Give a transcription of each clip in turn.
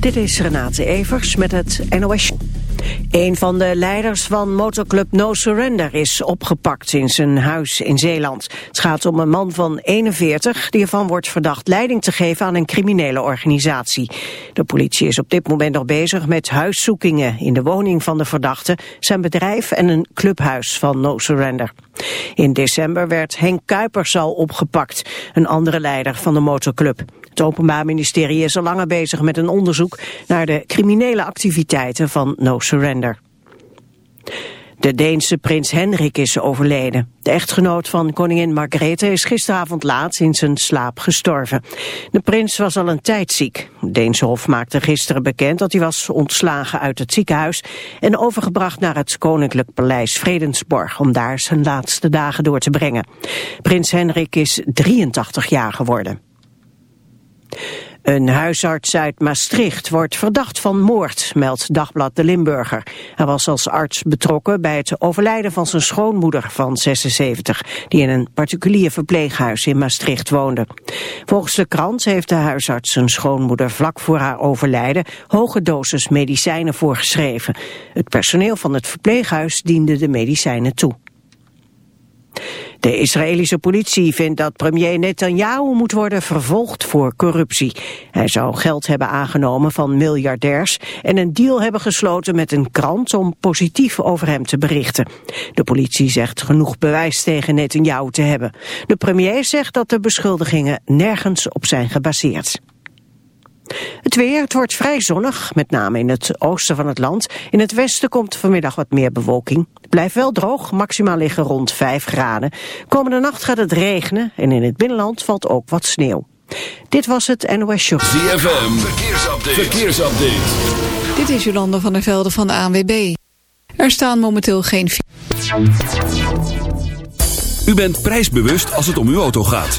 Dit is Renate Evers met het NOS. Een van de leiders van motorclub No Surrender is opgepakt in zijn huis in Zeeland. Het gaat om een man van 41 die ervan wordt verdacht leiding te geven aan een criminele organisatie. De politie is op dit moment nog bezig met huiszoekingen in de woning van de verdachte, zijn bedrijf en een clubhuis van No Surrender. In december werd Henk Kuipers al opgepakt, een andere leider van de motorclub. Het Openbaar Ministerie is al langer bezig met een onderzoek naar de criminele activiteiten van No Surrender. De Deense prins Henrik is overleden. De echtgenoot van koningin Margrethe is gisteravond laat in zijn slaap gestorven. De prins was al een tijd ziek. Deense Hof maakte gisteren bekend dat hij was ontslagen uit het ziekenhuis... en overgebracht naar het Koninklijk Paleis Vredensborg... om daar zijn laatste dagen door te brengen. Prins Henrik is 83 jaar geworden. Een huisarts uit Maastricht wordt verdacht van moord, meldt Dagblad de Limburger. Hij was als arts betrokken bij het overlijden van zijn schoonmoeder van 76, die in een particulier verpleeghuis in Maastricht woonde. Volgens de krant heeft de huisarts zijn schoonmoeder vlak voor haar overlijden hoge doses medicijnen voorgeschreven. Het personeel van het verpleeghuis diende de medicijnen toe. De Israëlische politie vindt dat premier Netanyahu moet worden vervolgd voor corruptie. Hij zou geld hebben aangenomen van miljardairs en een deal hebben gesloten met een krant om positief over hem te berichten. De politie zegt genoeg bewijs tegen Netanyahu te hebben. De premier zegt dat de beschuldigingen nergens op zijn gebaseerd. Het weer, het wordt vrij zonnig, met name in het oosten van het land. In het westen komt vanmiddag wat meer bewolking. Het blijft wel droog, maximaal liggen rond 5 graden. Komende nacht gaat het regenen en in het binnenland valt ook wat sneeuw. Dit was het NOS Show. ZFM, verkeersupdate. verkeersupdate. Dit is Jolanda van der Velde van de ANWB. Er staan momenteel geen... U bent prijsbewust als het om uw auto gaat.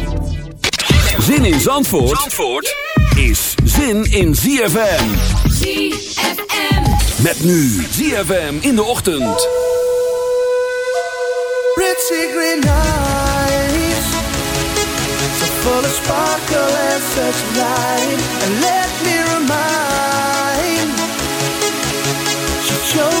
Zin in Zandvoort, Zandvoort is zin in ZFM. ZFM. Met nu ZFM in de ochtend. Pretty green eyes So full of sparkle and such light And let me remind She chose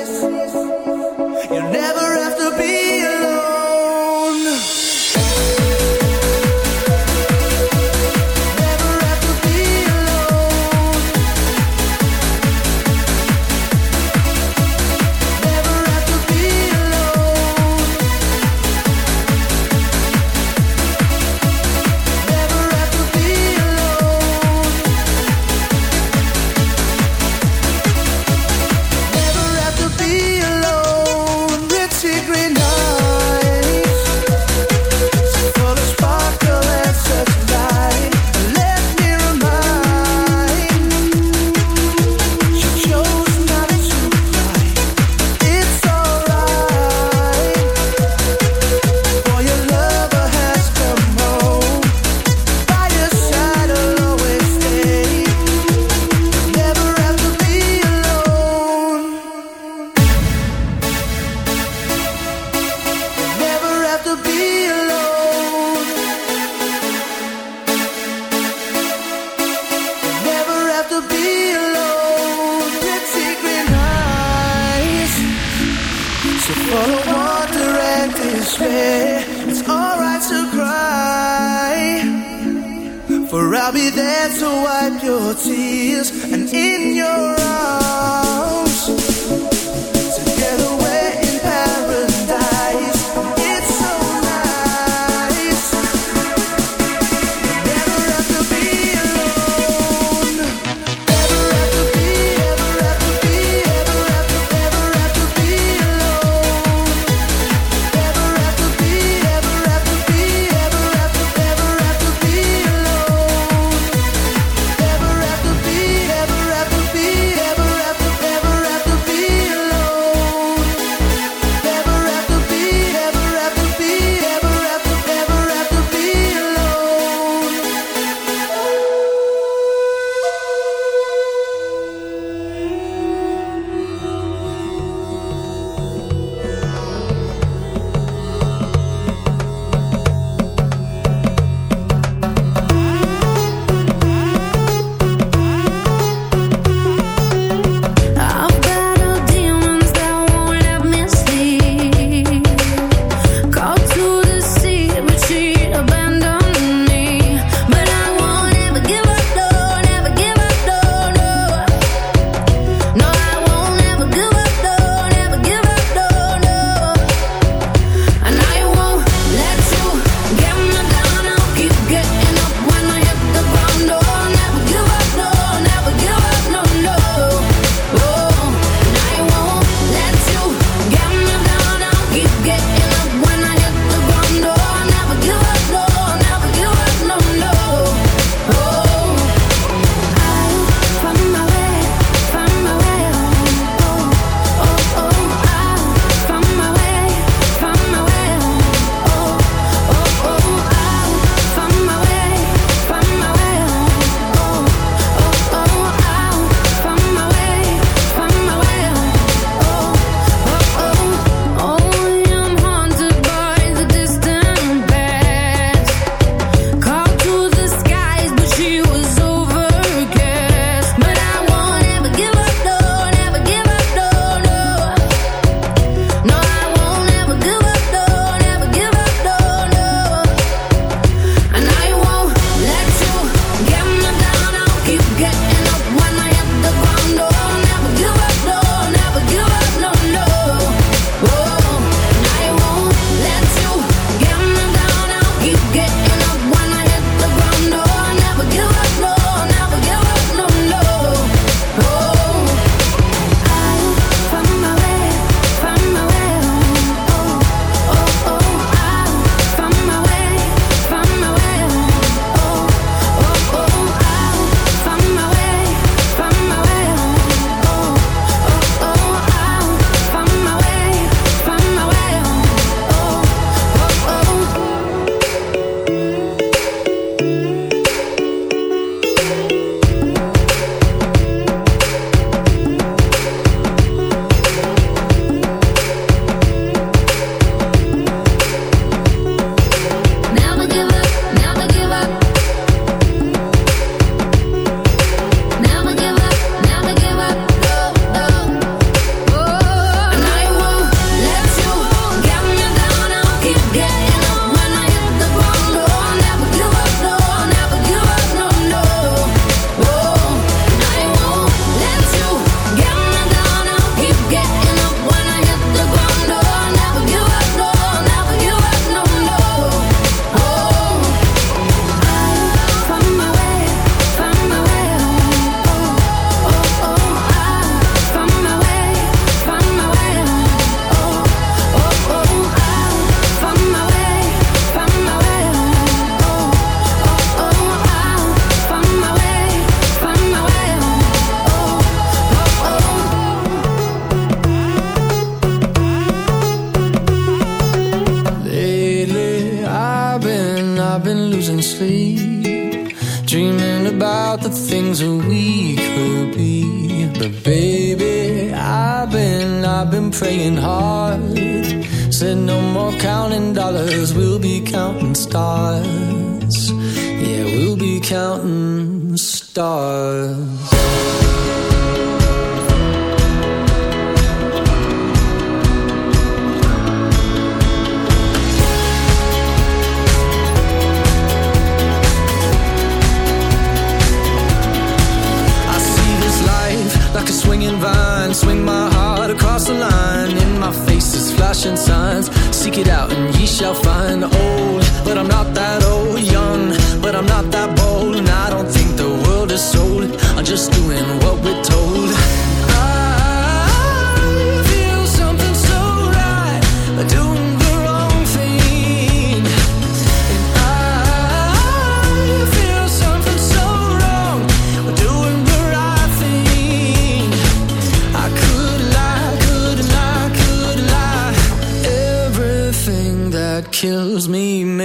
It's alright to cry, for I'll be there to wipe your tears and in your arms.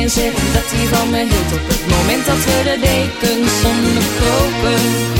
En Dat hij van me hield op het moment dat we de dekens onderkopen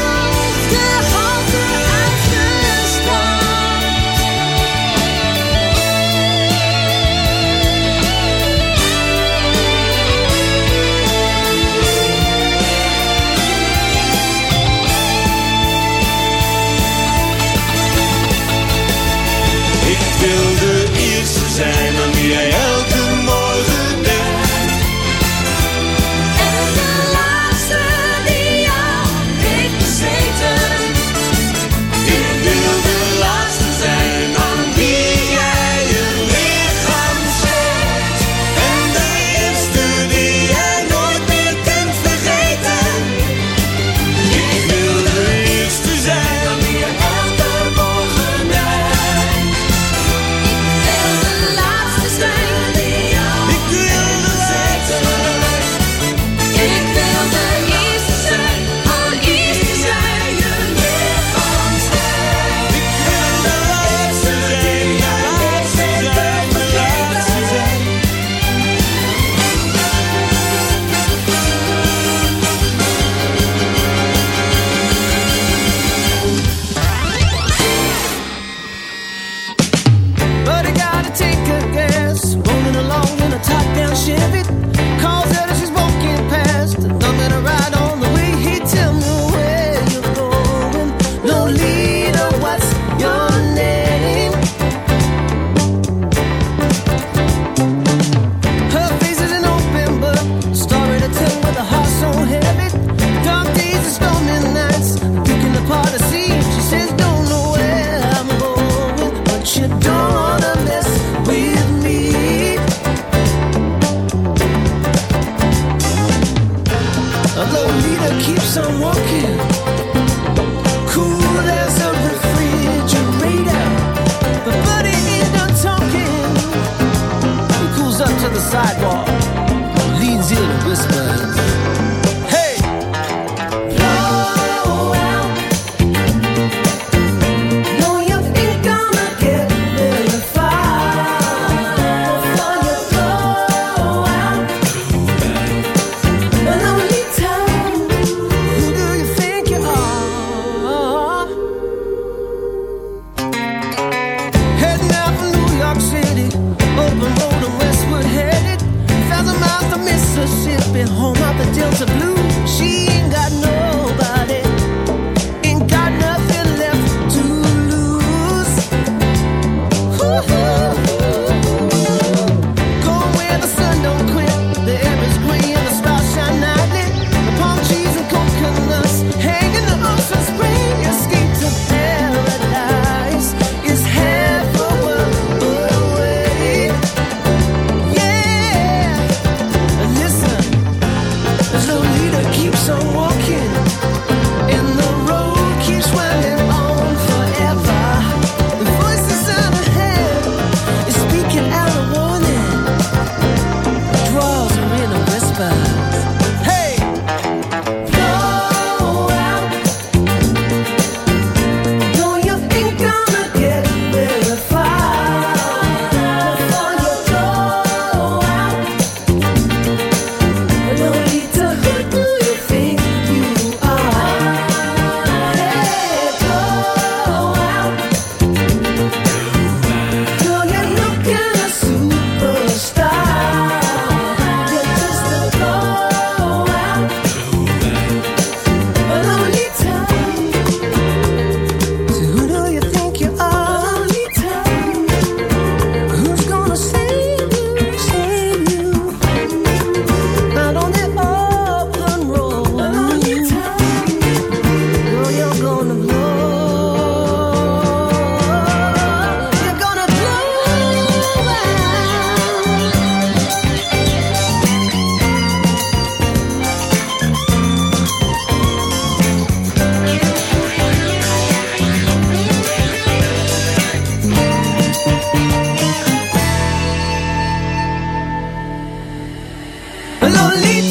Lolita.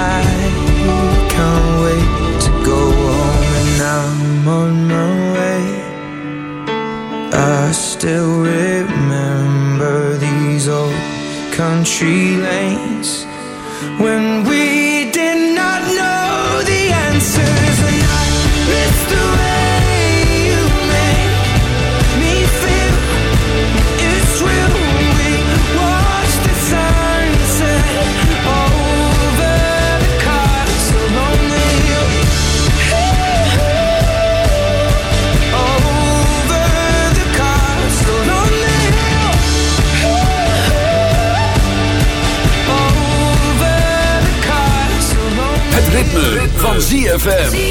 tree ZFM.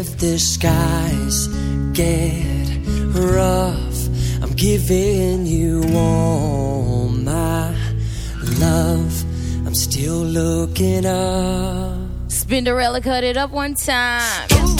If the skies get rough. I'm giving you all my love. I'm still looking up. Spinderella cut it up one time.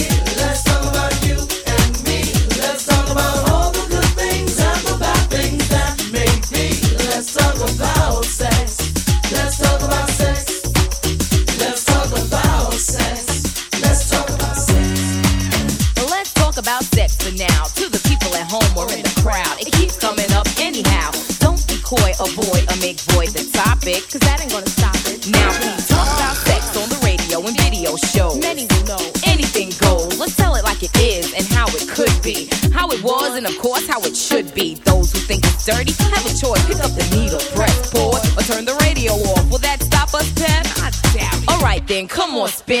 Dirty have a choice. Pick up the needle, press pause, or turn the radio off. Will that stop us, Pep? I doubt it. Alright then, come on, spin.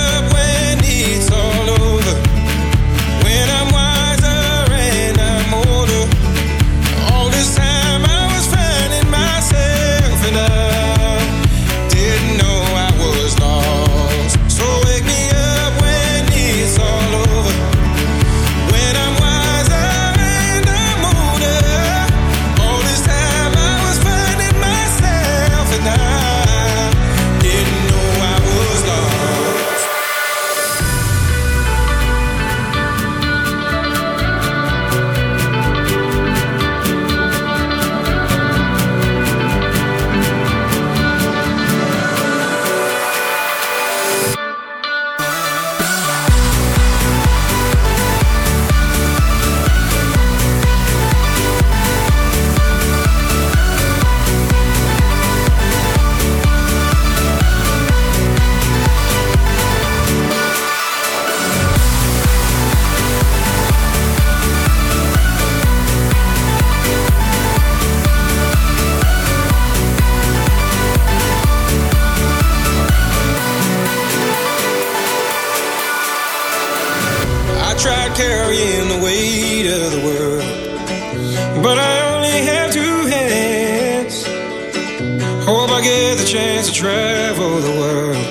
Get the chance to travel the world,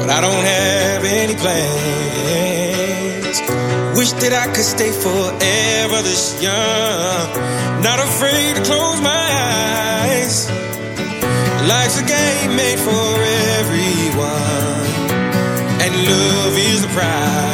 but I don't have any plans. Wish that I could stay forever this young, not afraid to close my eyes. Life's a game made for everyone and love is the prize.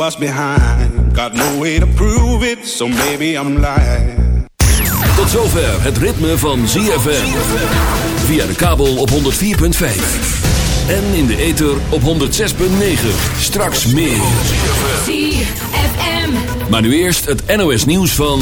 What's behind. Got no way to prove it, so maybe I'm lying. Tot zover het ritme van ZFM. Via de kabel op 104.5. En in de ether op 106.9. Straks meer. ZFM. Maar nu eerst het NOS nieuws van...